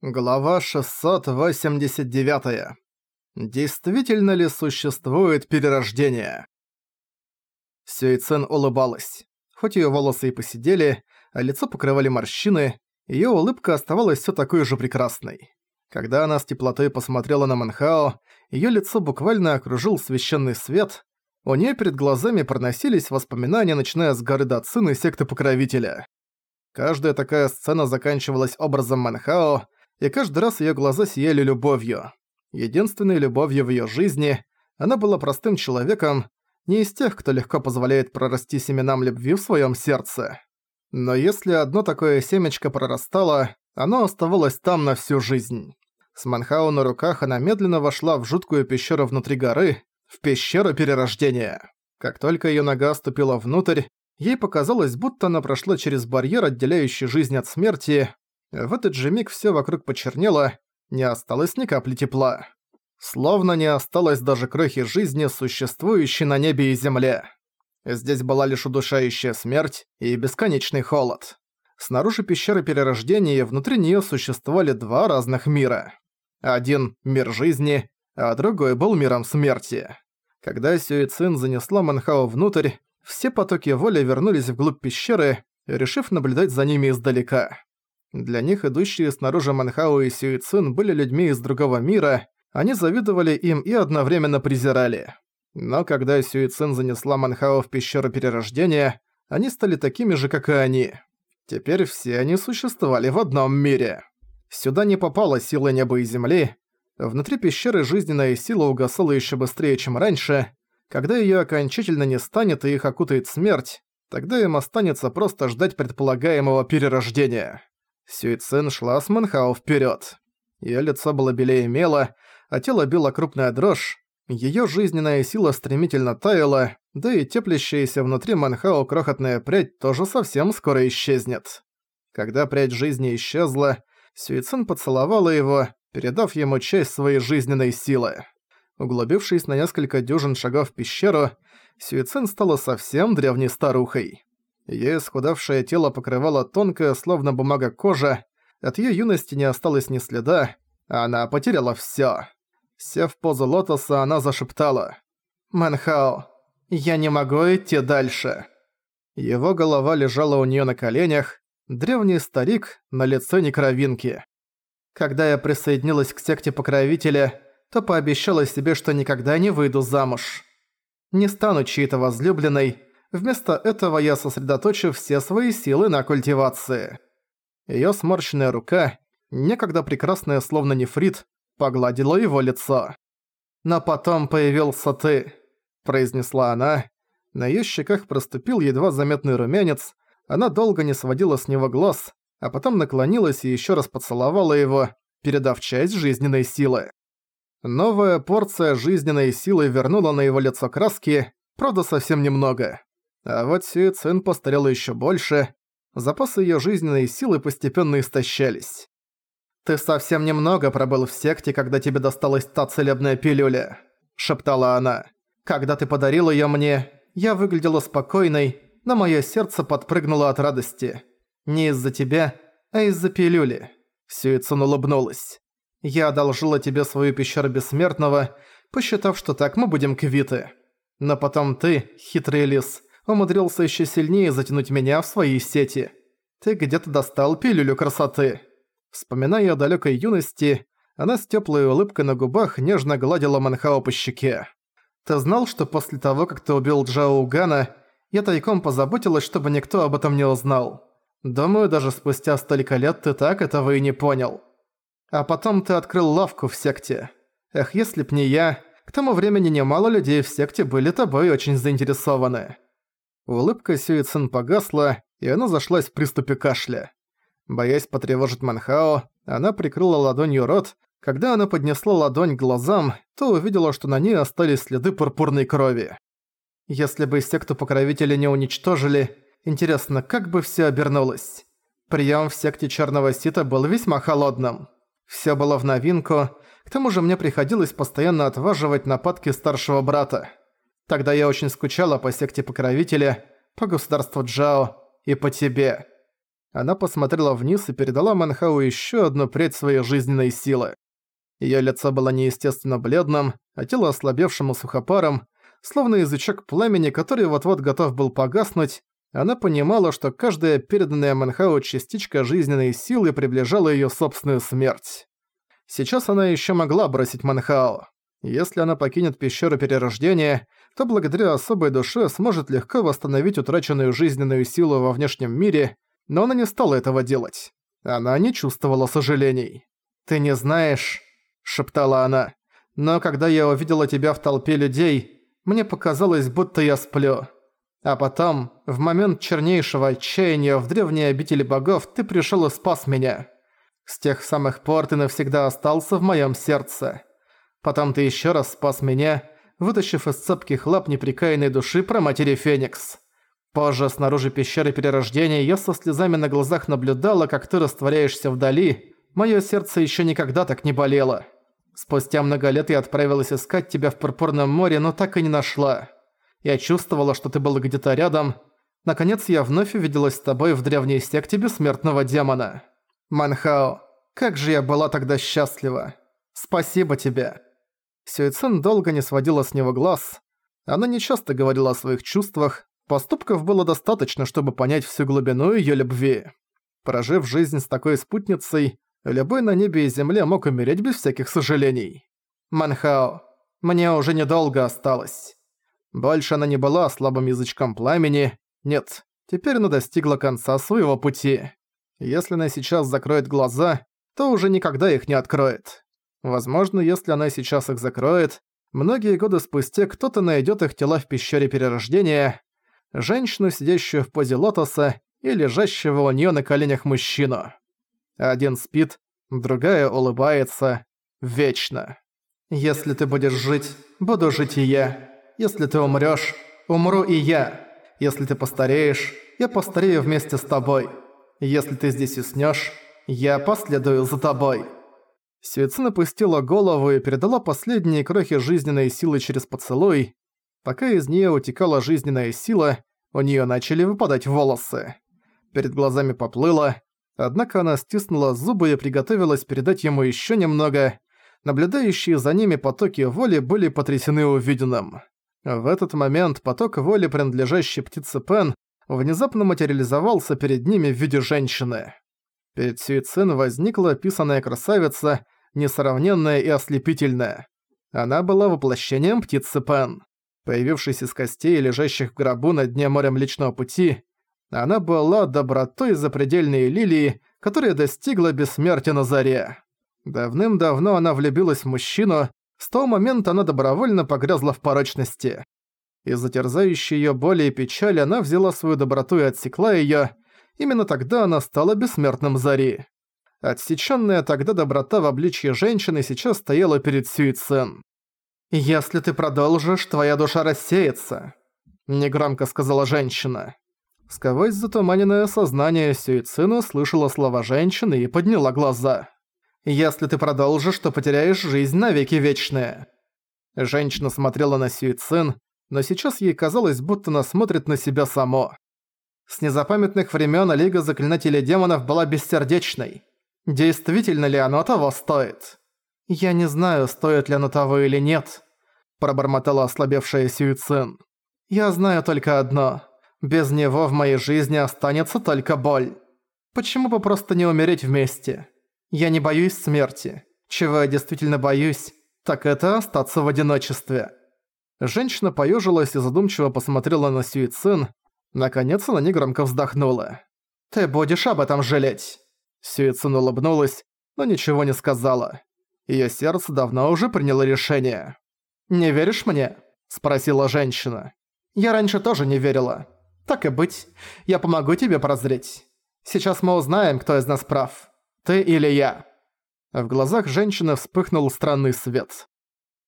Глава 689. Действительно ли существует перерождение? Сюэцен улыбалась. Хоть её волосы и посидели, а лицо покрывали морщины, её улыбка оставалась всё такой же прекрасной. Когда она с теплотой посмотрела на Манхао, её лицо буквально окружил священный свет, у неё перед глазами проносились воспоминания, начиная с горы Дацин и секты Покровителя. Каждая такая сцена заканчивалась образом Манхао, и каждый раз её глаза сияли любовью. Единственной любовью в её жизни она была простым человеком, не из тех, кто легко позволяет прорасти семенам любви в своём сердце. Но если одно такое семечко прорастало, оно оставалось там на всю жизнь. С Манхао на руках она медленно вошла в жуткую пещеру внутри горы, в пещеру перерождения. Как только её нога ступила внутрь, ей показалось, будто она прошла через барьер, отделяющий жизнь от смерти, в этот же миг всё вокруг почернело, не осталось ни капли тепла. Словно не осталось даже крохи жизни, существующей на небе и земле. Здесь была лишь удушающая смерть и бесконечный холод. Снаружи пещеры перерождения внутри неё существовали два разных мира. Один – мир жизни, а другой был миром смерти. Когда Сюэцин занесла Манхао внутрь, все потоки воли вернулись вглубь пещеры, решив наблюдать за ними издалека. Для них идущие снаружи Манхау и Сюицин были людьми из другого мира, они завидовали им и одновременно презирали. Но когда Сюицин занесла Манхао в пещеру перерождения, они стали такими же, как и они. Теперь все они существовали в одном мире. Сюда не попала сила неба и земли. Внутри пещеры жизненная сила угасала еще быстрее, чем раньше. Когда ее окончательно не станет и их окутает смерть, тогда им останется просто ждать предполагаемого перерождения. Сюйцин шла с Манхао вперед. Ее лицо было белее мела, а тело било крупная дрожь. Ее жизненная сила стремительно таяла, да и теплящаяся внутри Манхао крохотная прядь тоже совсем скоро исчезнет. Когда прядь жизни исчезла, Сюйцин поцеловала его, передав ему часть своей жизненной силы. Углубившись на несколько дюжин шагов в пещеру, Сюйцин стала совсем древней старухой. Её исхудавшее тело покрывало тонкая, словно бумага кожа, от её юности не осталось ни следа, она потеряла всё. Сев в позу лотоса, она зашептала. «Мэнхао, я не могу идти дальше». Его голова лежала у неё на коленях, древний старик, на лице некровинки. Когда я присоединилась к секте Покровителя, то пообещала себе, что никогда не выйду замуж. Не стану чьей-то возлюбленной, Вместо этого я сосредоточу все свои силы на культивации. Её сморщенная рука, некогда прекрасная словно нефрит, погладила его лицо. «Но потом появился ты», – произнесла она. На её щеках проступил едва заметный румянец, она долго не сводила с него глаз, а потом наклонилась и ещё раз поцеловала его, передав часть жизненной силы. Новая порция жизненной силы вернула на его лицо краски, правда совсем немного. А вот Сюэ Цин постарела ещё больше, запасы её жизненной силы постепенно истощались. «Ты совсем немного пробыл в секте, когда тебе досталась та целебная пилюля», – шептала она. «Когда ты подарил её мне, я выглядела спокойной, но моё сердце подпрыгнуло от радости. Не из-за тебя, а из-за пилюли». Сюэцин улыбнулась. «Я одолжила тебе свою пещеру бессмертного, посчитав, что так мы будем квиты. Но потом ты, хитрый лис, умудрился еще сильнее затянуть меня в свои сети. Ты где-то достал пилюлю красоты. Вспоминая о далекой юности, она с теплой улыбкой на губах нежно гладила Манхао по щеке. Ты знал, что после того, как ты убил Джао Угана, я тайком позаботилась, чтобы никто об этом не узнал. Думаю, даже спустя столько лет ты так этого и не понял. А потом ты открыл лавку в секте. Эх, если б не я, к тому времени немало людей в секте были тобой очень заинтересованы. Улыбка Сюицин погасла, и она зашлась в приступе кашля. Боясь потревожить Манхао, она прикрыла ладонью рот. Когда она поднесла ладонь к глазам, то увидела, что на ней остались следы пурпурной крови. Если бы секту покровителя не уничтожили, интересно, как бы все обернулось? Прием в секте Черного Сита был весьма холодным. Все было в новинку, к тому же мне приходилось постоянно отваживать нападки старшего брата. Тогда я очень скучала по секте Покровителя, по государству Джао и по тебе. Она посмотрела вниз и передала Манхау еще одну прядь своей жизненной силы. Её лицо было неестественно бледным, а тело ослабевшим сухопаром, словно язычок пламени, который вот-вот готов был погаснуть, она понимала, что каждая переданная Манхау частичка жизненной силы приближала её собственную смерть. Сейчас она ещё могла бросить Манхао. Если она покинет пещеру перерождения, то благодаря особой душе сможет легко восстановить утраченную жизненную силу во внешнем мире, но она не стала этого делать. Она не чувствовала сожалений. «Ты не знаешь...» – шептала она. «Но когда я увидела тебя в толпе людей, мне показалось, будто я сплю. А потом, в момент чернейшего отчаяния в древней обители богов, ты пришёл и спас меня. С тех самых пор ты навсегда остался в моём сердце. Потом ты ещё раз спас меня, вытащив из цепких лап неприкаянной души про матери Феникс. Позже, снаружи пещеры Перерождения, я со слезами на глазах наблюдала, как ты растворяешься вдали. Моё сердце ещё никогда так не болело. Спустя много лет я отправилась искать тебя в Пурпурном море, но так и не нашла. Я чувствовала, что ты был где-то рядом. Наконец я вновь увиделась с тобой в древней секте Бессмертного Демона. Манхао, как же я была тогда счастлива. Спасибо тебе. Сюэцин долго не сводила с него глаз. Она нечасто говорила о своих чувствах, поступков было достаточно, чтобы понять всю глубину её любви. Прожив жизнь с такой спутницей, любой на небе и земле мог умереть без всяких сожалений. Манхао, мне уже недолго осталось. Больше она не была слабым язычком пламени. Нет, теперь она достигла конца своего пути. Если она сейчас закроет глаза, то уже никогда их не откроет. Возможно, если она сейчас их закроет, многие годы спустя кто-то найдет их тела в пещере перерождения, женщину, сидящую в позе лотоса, и лежащего у нее на коленях мужчину. Один спит, другая улыбается. Вечно. «Если ты будешь жить, буду жить и я. Если ты умрёшь, умру и я. Если ты постареешь, я постарею вместе с тобой. Если ты здесь уснёшь, я последую за тобой». Сюэцин опустила голову и передала последние крохи жизненной силы через поцелуй. Пока из нее утекала жизненная сила, у нее начали выпадать волосы. Перед глазами поплыло, однако она стиснула зубы и приготовилась передать ему еще немного. Наблюдающие за ними потоки воли были потрясены увиденным. В этот момент поток воли, принадлежащий птице Пен, внезапно материализовался перед ними в виде женщины. Перед Сюицин возникла описанная красавица, несравненная и ослепительная. Она была воплощением птицы Пен. Появившись из костей, лежащих в гробу на дне моря Млечного Пути, она была добротой запредельной лилии, которая достигла бессмертия на заре. Давным-давно она влюбилась в мужчину, с того момента она добровольно погрязла в порочности. Из-за терзающей её боли и печали она взяла свою доброту и отсекла её, Именно тогда она стала бессмертным Зари. Отсечённая тогда доброта в обличье женщины сейчас стояла перед Сюицен. «Если ты продолжишь, твоя душа рассеется», — негромко сказала женщина. Сквозь затуманенное сознание Сюицин услышала слова женщины и подняла глаза. «Если ты продолжишь, то потеряешь жизнь навеки вечная». Женщина смотрела на Сюицин, но сейчас ей казалось, будто она смотрит на себя само. С незапамятных времен Лига Заклинателей Демонов была бессердечной. Действительно ли оно того стоит? Я не знаю, стоит ли оно того или нет, пробормотала ослабевшая Сюицин. Я знаю только одно. Без него в моей жизни останется только боль. Почему бы просто не умереть вместе? Я не боюсь смерти. Чего я действительно боюсь, так это остаться в одиночестве. Женщина поёжилась и задумчиво посмотрела на Сюицин, Наконец она негромко вздохнула. «Ты будешь об этом жалеть!» Сюицин улыбнулась, но ничего не сказала. Её сердце давно уже приняло решение. «Не веришь мне?» – спросила женщина. «Я раньше тоже не верила. Так и быть, я помогу тебе прозреть. Сейчас мы узнаем, кто из нас прав. Ты или я». В глазах женщины вспыхнул странный свет.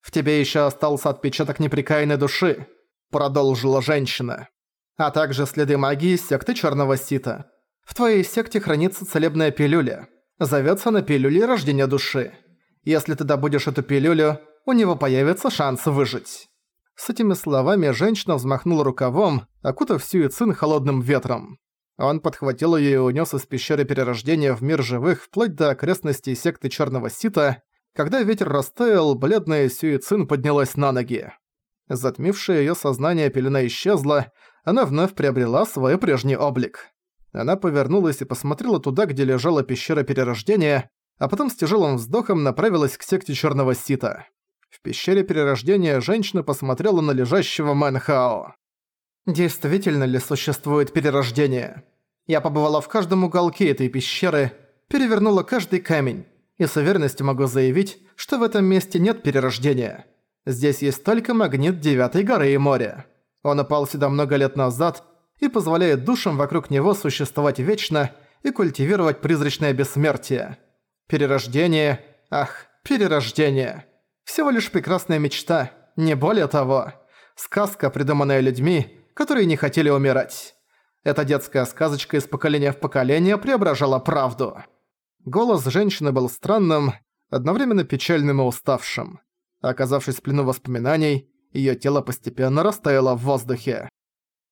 «В тебе ещё остался отпечаток неприкаянной души», – продолжила женщина а также следы магии секты Черного Сита. В твоей секте хранится целебная пилюля. Зовется она пилюлей рождения души. Если ты добудешь эту пилюлю, у него появится шанс выжить». С этими словами женщина взмахнула рукавом, окутав Сюицин холодным ветром. Он подхватил её и унёс из пещеры перерождения в мир живых вплоть до окрестностей секты Чёрного Сита. Когда ветер растаял, бледная Сюицин поднялась на ноги. Затмившая её сознание пелена исчезла, она вновь приобрела свой прежний облик. Она повернулась и посмотрела туда, где лежала пещера перерождения, а потом с тяжелым вздохом направилась к секте Черного Сита. В пещере перерождения женщина посмотрела на лежащего Мэнхао. Действительно ли существует перерождение? Я побывала в каждом уголке этой пещеры, перевернула каждый камень, и с уверенностью могу заявить, что в этом месте нет перерождения. Здесь есть только магнит Девятой горы и моря. Он упал сюда много лет назад и позволяет душам вокруг него существовать вечно и культивировать призрачное бессмертие. Перерождение, ах, перерождение. Всего лишь прекрасная мечта, не более того. Сказка, придуманная людьми, которые не хотели умирать. Эта детская сказочка из поколения в поколение преображала правду. Голос женщины был странным, одновременно печальным и уставшим. Оказавшись в плену воспоминаний, её тело постепенно растаяло в воздухе.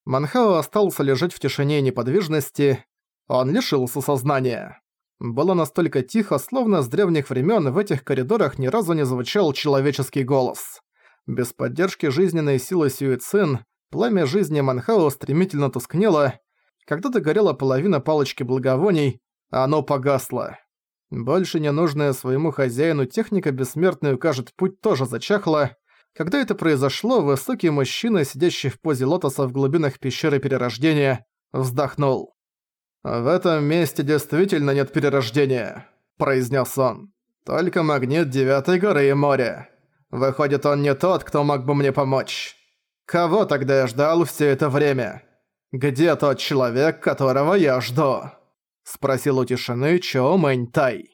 Манхао остался лежать в тишине и неподвижности, он лишился сознания. Было настолько тихо, словно с древних времен в этих коридорах ни разу не звучал человеческий голос. Без поддержки жизненной силы Сюицин, пламя жизни Манхао стремительно тускнело, когда догорела половина палочки благовоний, оно погасло. Больше не нужная своему хозяину техника бессмертный укажет путь тоже зачахла, когда это произошло, высокий мужчина, сидящий в позе лотоса в глубинах пещеры перерождения, вздохнул. «В этом месте действительно нет перерождения», – произнес он. «Только магнит Девятой горы и моря. Выходит, он не тот, кто мог бы мне помочь. Кого тогда я ждал все это время? Где тот человек, которого я жду?» – спросил у тишины Чо Мэнь Тай.